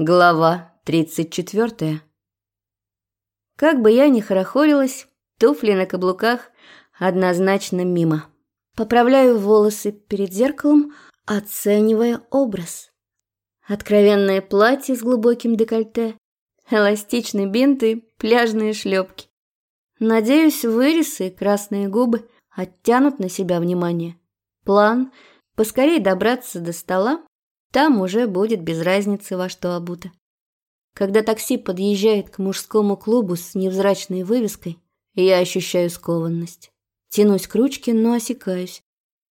Глава 34. Как бы я ни хорохорилась, туфли на каблуках однозначно мимо. Поправляю волосы перед зеркалом, оценивая образ. Откровенное платье с глубоким декольте, эластичные бинты, пляжные шлепки. Надеюсь, вырезы и красные губы оттянут на себя внимание. План – поскорее добраться до стола там уже будет без разницы во что обуто. Когда такси подъезжает к мужскому клубу с невзрачной вывеской, я ощущаю скованность. Тянусь к ручке, но осекаюсь.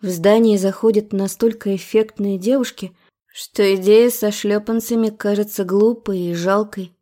В здании заходят настолько эффектные девушки, что идея со шлепанцами кажется глупой и жалкой.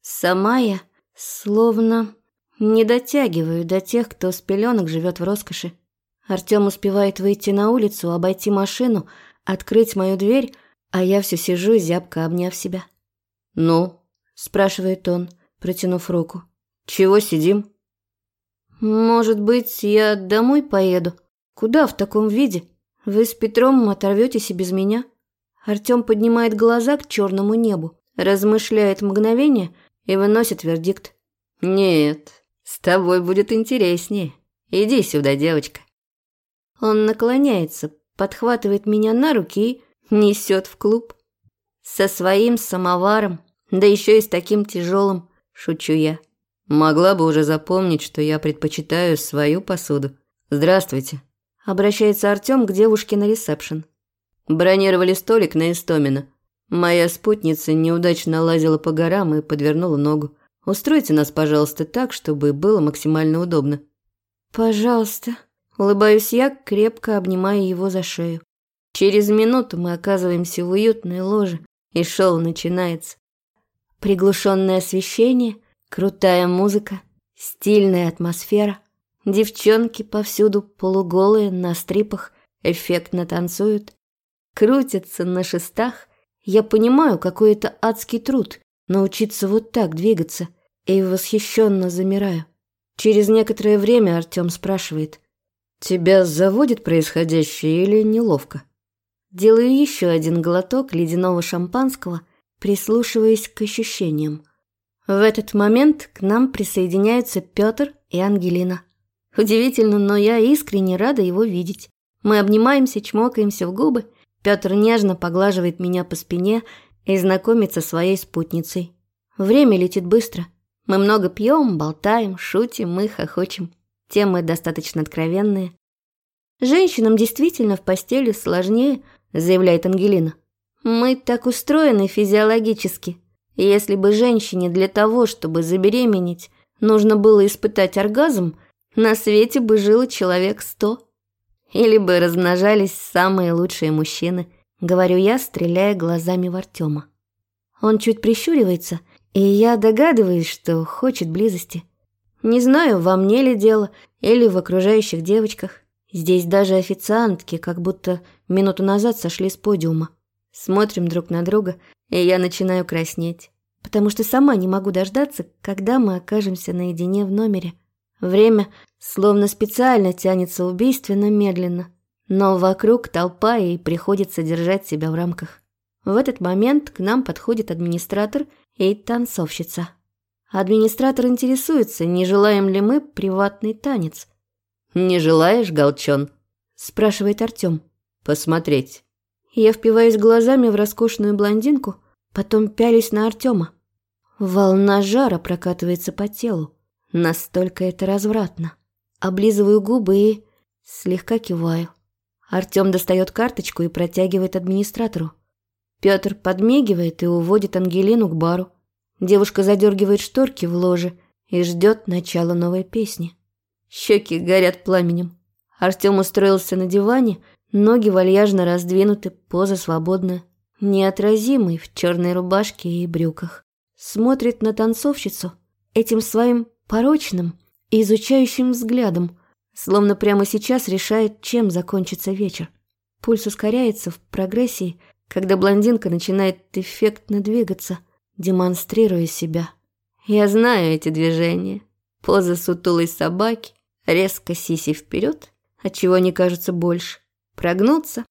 Сама я словно не дотягиваю до тех, кто с пеленок живет в роскоши. Артем успевает выйти на улицу, обойти машину, открыть мою дверь, а я все сижу, зябко обняв себя. «Ну?» – спрашивает он, протянув руку. «Чего сидим?» «Может быть, я домой поеду? Куда в таком виде? Вы с Петром оторветесь и без меня?» Артем поднимает глаза к черному небу, размышляет мгновение и выносит вердикт. «Нет, с тобой будет интереснее. Иди сюда, девочка». Он наклоняется, подхватывает меня на руки и несет в клуб. Со своим самоваром, да еще и с таким тяжелым, шучу я. Могла бы уже запомнить, что я предпочитаю свою посуду. Здравствуйте. Обращается Артем к девушке на ресепшн. Бронировали столик на Истомина. Моя спутница неудачно лазила по горам и подвернула ногу. Устройте нас, пожалуйста, так, чтобы было максимально удобно. Пожалуйста. Улыбаюсь я, крепко обнимая его за шею. Через минуту мы оказываемся в уютной ложе, и шоу начинается. Приглушенное освещение, крутая музыка, стильная атмосфера. Девчонки повсюду полуголые, на стрипах, эффектно танцуют. Крутятся на шестах. Я понимаю, какой это адский труд научиться вот так двигаться, и восхищенно замираю. Через некоторое время Артем спрашивает. «Тебя заводит происходящее или неловко?» Делаю еще один глоток ледяного шампанского, прислушиваясь к ощущениям. В этот момент к нам присоединяются Петр и Ангелина. Удивительно, но я искренне рада его видеть. Мы обнимаемся, чмокаемся в губы. Петр нежно поглаживает меня по спине и знакомится со своей спутницей. Время летит быстро. Мы много пьем, болтаем, шутим, мы хохочем. Темы достаточно откровенные. Женщинам действительно в постели сложнее – заявляет Ангелина. Мы так устроены физиологически. Если бы женщине для того, чтобы забеременеть, нужно было испытать оргазм, на свете бы жило человек сто. Или бы размножались самые лучшие мужчины, говорю я, стреляя глазами в Артема. Он чуть прищуривается, и я догадываюсь, что хочет близости. Не знаю, во мне ли дело или в окружающих девочках. Здесь даже официантки как будто минуту назад сошли с подиума. Смотрим друг на друга, и я начинаю краснеть, потому что сама не могу дождаться, когда мы окажемся наедине в номере. Время словно специально тянется убийственно медленно, но вокруг толпа и приходится держать себя в рамках. В этот момент к нам подходит администратор и танцовщица. Администратор интересуется, не желаем ли мы приватный танец – «Не желаешь, Галчон?» – спрашивает Артем. «Посмотреть». Я впиваюсь глазами в роскошную блондинку, потом пялюсь на Артема. Волна жара прокатывается по телу. Настолько это развратно. Облизываю губы и слегка киваю. Артем достает карточку и протягивает администратору. Петр подмигивает и уводит Ангелину к бару. Девушка задергивает шторки в ложе и ждет начала новой песни. Щеки горят пламенем. Артем устроился на диване, ноги вальяжно раздвинуты, поза свободная. Неотразимый в черной рубашке и брюках. Смотрит на танцовщицу этим своим порочным и изучающим взглядом, словно прямо сейчас решает, чем закончится вечер. Пульс ускоряется в прогрессии, когда блондинка начинает эффектно двигаться, демонстрируя себя. Я знаю эти движения. Поза сутулой собаки, резко сиси вперед, отчего они кажутся больше, прогнуться,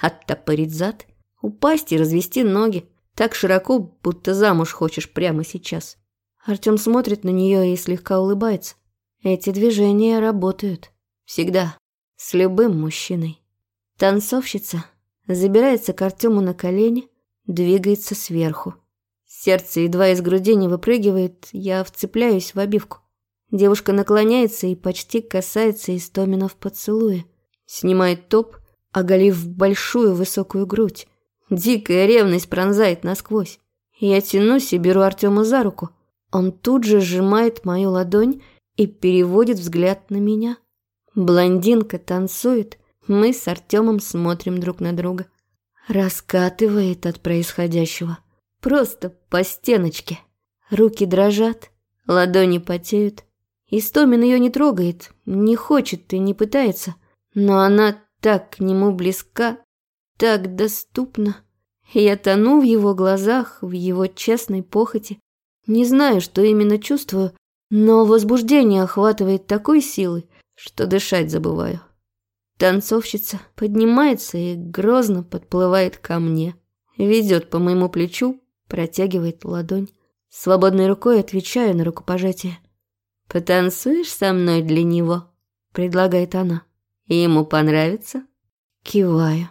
оттопырить зад, упасть и развести ноги, Так широко, будто замуж хочешь прямо сейчас. Артем смотрит на нее и слегка улыбается. Эти движения работают. Всегда. С любым мужчиной. Танцовщица забирается к Артему на колени, двигается сверху. Сердце едва из груди не выпрыгивает, я вцепляюсь в обивку. Девушка наклоняется и почти касается Истомина в поцелуе. Снимает топ, оголив большую высокую грудь. Дикая ревность пронзает насквозь. Я тянусь и беру Артема за руку. Он тут же сжимает мою ладонь и переводит взгляд на меня. Блондинка танцует, мы с Артемом смотрим друг на друга. Раскатывает от происходящего. Просто по стеночке. Руки дрожат, ладони потеют. Истомин ее не трогает, не хочет и не пытается. Но она так к нему близка, так доступна. Я тону в его глазах, в его честной похоти. Не знаю, что именно чувствую, но возбуждение охватывает такой силой, что дышать забываю. Танцовщица поднимается и грозно подплывает ко мне. Ведет по моему плечу, протягивает ладонь. Свободной рукой отвечаю на рукопожатие. «Потанцуешь со мной для него?» – предлагает она. «Ему понравится?» Киваю.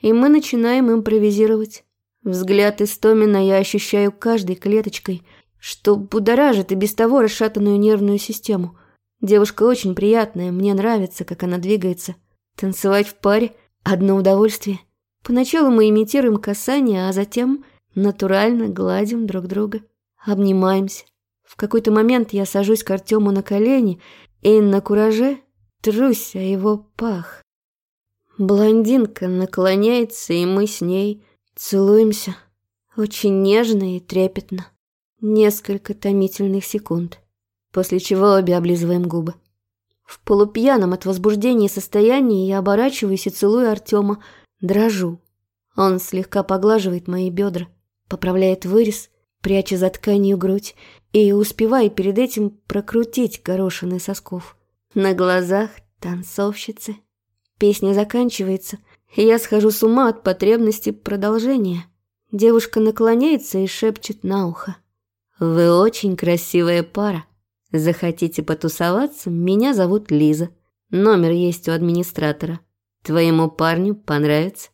И мы начинаем импровизировать. Взгляд Истомина я ощущаю каждой клеточкой, что будоражит и без того расшатанную нервную систему. Девушка очень приятная, мне нравится, как она двигается – Танцевать в паре – одно удовольствие. Поначалу мы имитируем касание, а затем натурально гладим друг друга, обнимаемся. В какой-то момент я сажусь к Артему на колени и на кураже трусь о его пах. Блондинка наклоняется, и мы с ней целуемся. Очень нежно и трепетно. Несколько томительных секунд, после чего обе облизываем губы. В полупьяном от возбуждения состоянии я оборачиваюсь и целую Артема, дрожу. Он слегка поглаживает мои бедра, поправляет вырез, пряча за тканью грудь, и успевая перед этим прокрутить горошины сосков. На глазах танцовщицы. Песня заканчивается, и я схожу с ума от потребности продолжения. Девушка наклоняется и шепчет на ухо. «Вы очень красивая пара. Захотите потусоваться? Меня зовут Лиза. Номер есть у администратора. Твоему парню понравится.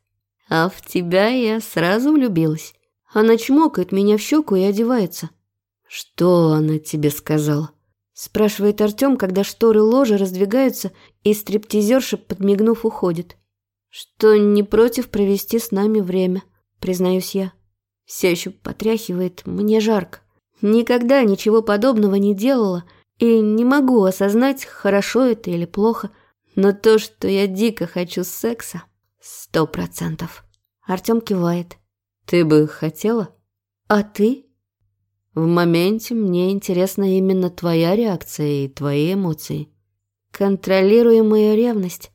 А в тебя я сразу влюбилась. Она чмокает меня в щеку и одевается. Что она тебе сказала? Спрашивает Артем, когда шторы ложи раздвигаются, и стриптизерша, подмигнув, уходит. Что не против провести с нами время, признаюсь я. Все еще потряхивает, мне жарко. Никогда ничего подобного не делала и не могу осознать, хорошо это или плохо, но то, что я дико хочу секса, сто процентов. Артем кивает. Ты бы хотела? А ты? В моменте мне интересна именно твоя реакция и твои эмоции. Контролируемая ревность.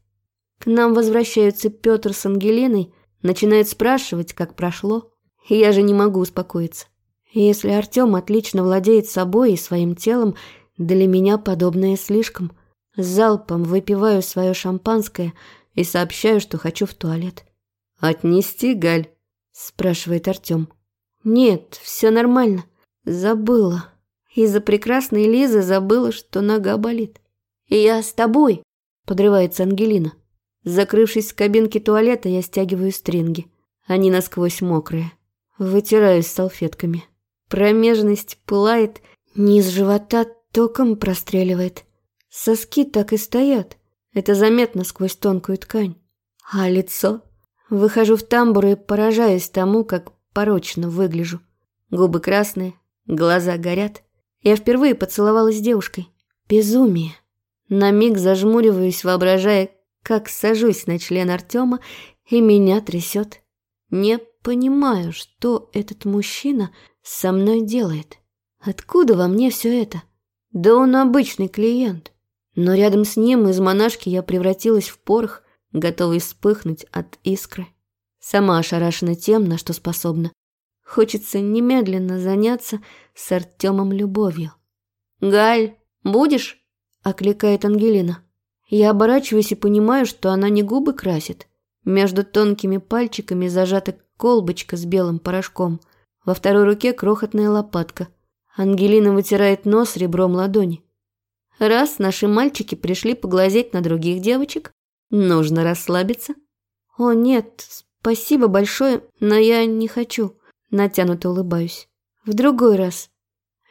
К нам возвращаются Петр с Ангелиной, начинают спрашивать, как прошло. Я же не могу успокоиться. Если Артем отлично владеет собой и своим телом, для меня подобное слишком. Залпом выпиваю свое шампанское и сообщаю, что хочу в туалет. «Отнести, Галь?» – спрашивает Артем. «Нет, все нормально. Забыла. Из-за прекрасной Лизы забыла, что нога болит. И я с тобой», – подрывается Ангелина. Закрывшись в кабинке туалета, я стягиваю стринги. Они насквозь мокрые. Вытираюсь салфетками. Промежность пылает, низ живота током простреливает. Соски так и стоят. Это заметно сквозь тонкую ткань. А лицо? Выхожу в тамбур и поражаюсь тому, как порочно выгляжу. Губы красные, глаза горят. Я впервые поцеловалась с девушкой. Безумие. На миг зажмуриваюсь, воображая, как сажусь на член Артема, и меня трясет. Не понимаю, что этот мужчина со мной делает? Откуда во мне все это? Да он обычный клиент. Но рядом с ним из монашки я превратилась в порох, готовый вспыхнуть от искры. Сама ошарашена тем, на что способна. Хочется немедленно заняться с Артемом любовью. «Галь, будешь?» – окликает Ангелина. Я оборачиваюсь и понимаю, что она не губы красит. Между тонкими пальчиками зажата колбочка с белым порошком – Во второй руке крохотная лопатка. Ангелина вытирает нос ребром ладони. Раз наши мальчики пришли поглазеть на других девочек, нужно расслабиться. О, нет, спасибо большое, но я не хочу. Натянуто улыбаюсь. В другой раз.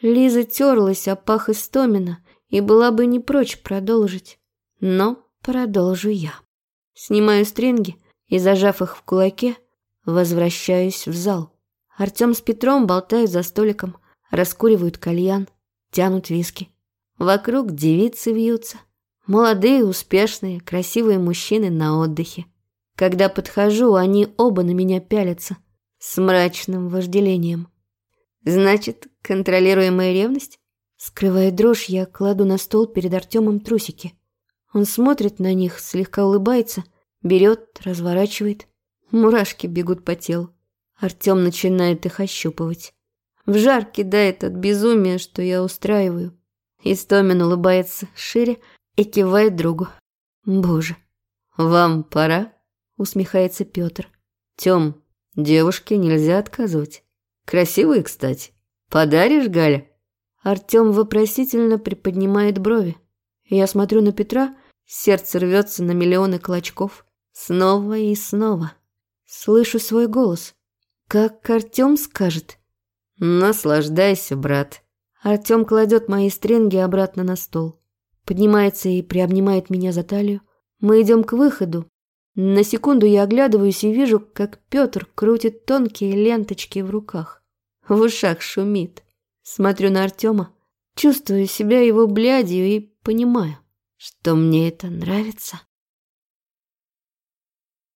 Лиза терлась о пах Истомина и была бы не прочь продолжить. Но продолжу я. Снимаю стринги и, зажав их в кулаке, возвращаюсь в зал. Артем с Петром болтают за столиком, раскуривают кальян, тянут виски. Вокруг девицы вьются. Молодые, успешные, красивые мужчины на отдыхе. Когда подхожу, они оба на меня пялятся с мрачным вожделением. Значит, контролируемая ревность? Скрывая дрожь, я кладу на стол перед Артемом трусики. Он смотрит на них, слегка улыбается, берет, разворачивает. Мурашки бегут по телу. Артем начинает их ощупывать. В жар кидает от безумия, что я устраиваю. Истомин улыбается шире и кивает другу. «Боже, вам пора?» — усмехается Петр. «Тем, девушке нельзя отказывать. Красивые, кстати. Подаришь, Галя?» Артем вопросительно приподнимает брови. Я смотрю на Петра, сердце рвется на миллионы клочков. Снова и снова. Слышу свой голос. Как Артем скажет. «Наслаждайся, брат». Артем кладет мои стринги обратно на стол. Поднимается и приобнимает меня за талию. Мы идем к выходу. На секунду я оглядываюсь и вижу, как Петр крутит тонкие ленточки в руках. В ушах шумит. Смотрю на Артема, чувствую себя его блядью и понимаю, что мне это нравится.